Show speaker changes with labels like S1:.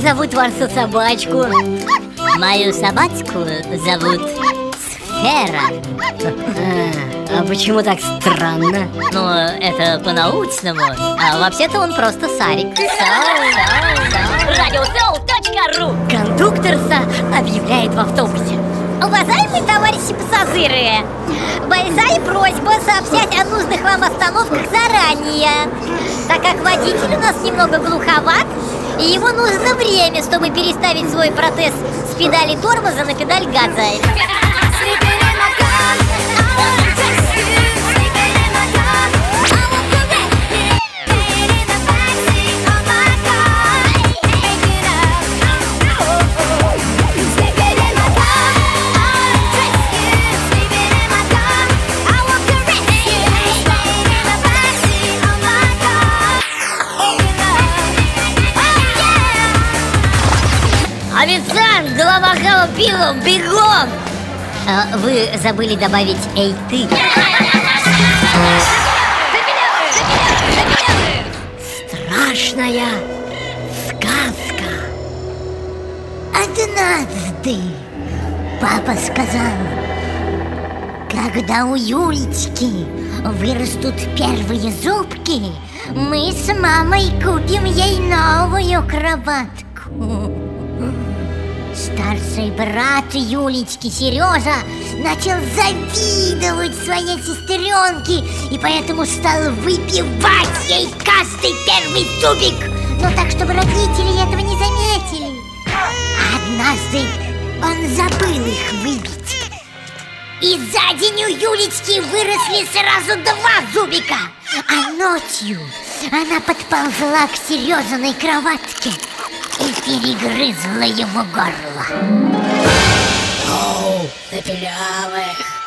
S1: зовут вашу собачку?
S2: Мою собачку зовут Сфера.
S1: А, а почему так странно?
S2: Ну, это по-научному. А вообще-то он просто Сарик.
S3: Радиосоу.ру
S1: Кондукторса объявляет в автобусе.
S3: Уважаемые товарищи пассажиры Большая просьба сообщать о нужных вам остановках заранее Так как водитель у нас немного глуховат И ему нужно время, чтобы переставить свой протез с педали тормоза на педаль газа
S1: хава пивом, бегом!
S2: А, Вы забыли добавить «Эй, ты»
S1: Страшная сказка. Однажды папа сказал Когда у Юлечки вырастут первые зубки Мы с мамой купим ей новую кроватку Старший брат Юлечки, Сережа, начал завидовать своей сестренке И поэтому стал выпивать ей каждый первый зубик. Но так, чтобы родители этого не заметили. Однажды он забыл их выбить. И за день у Юлечки выросли сразу два зубика. А ночью она подползла к Сережиной кроватке и перегрызла ему горло.
S4: Оу, запилявых.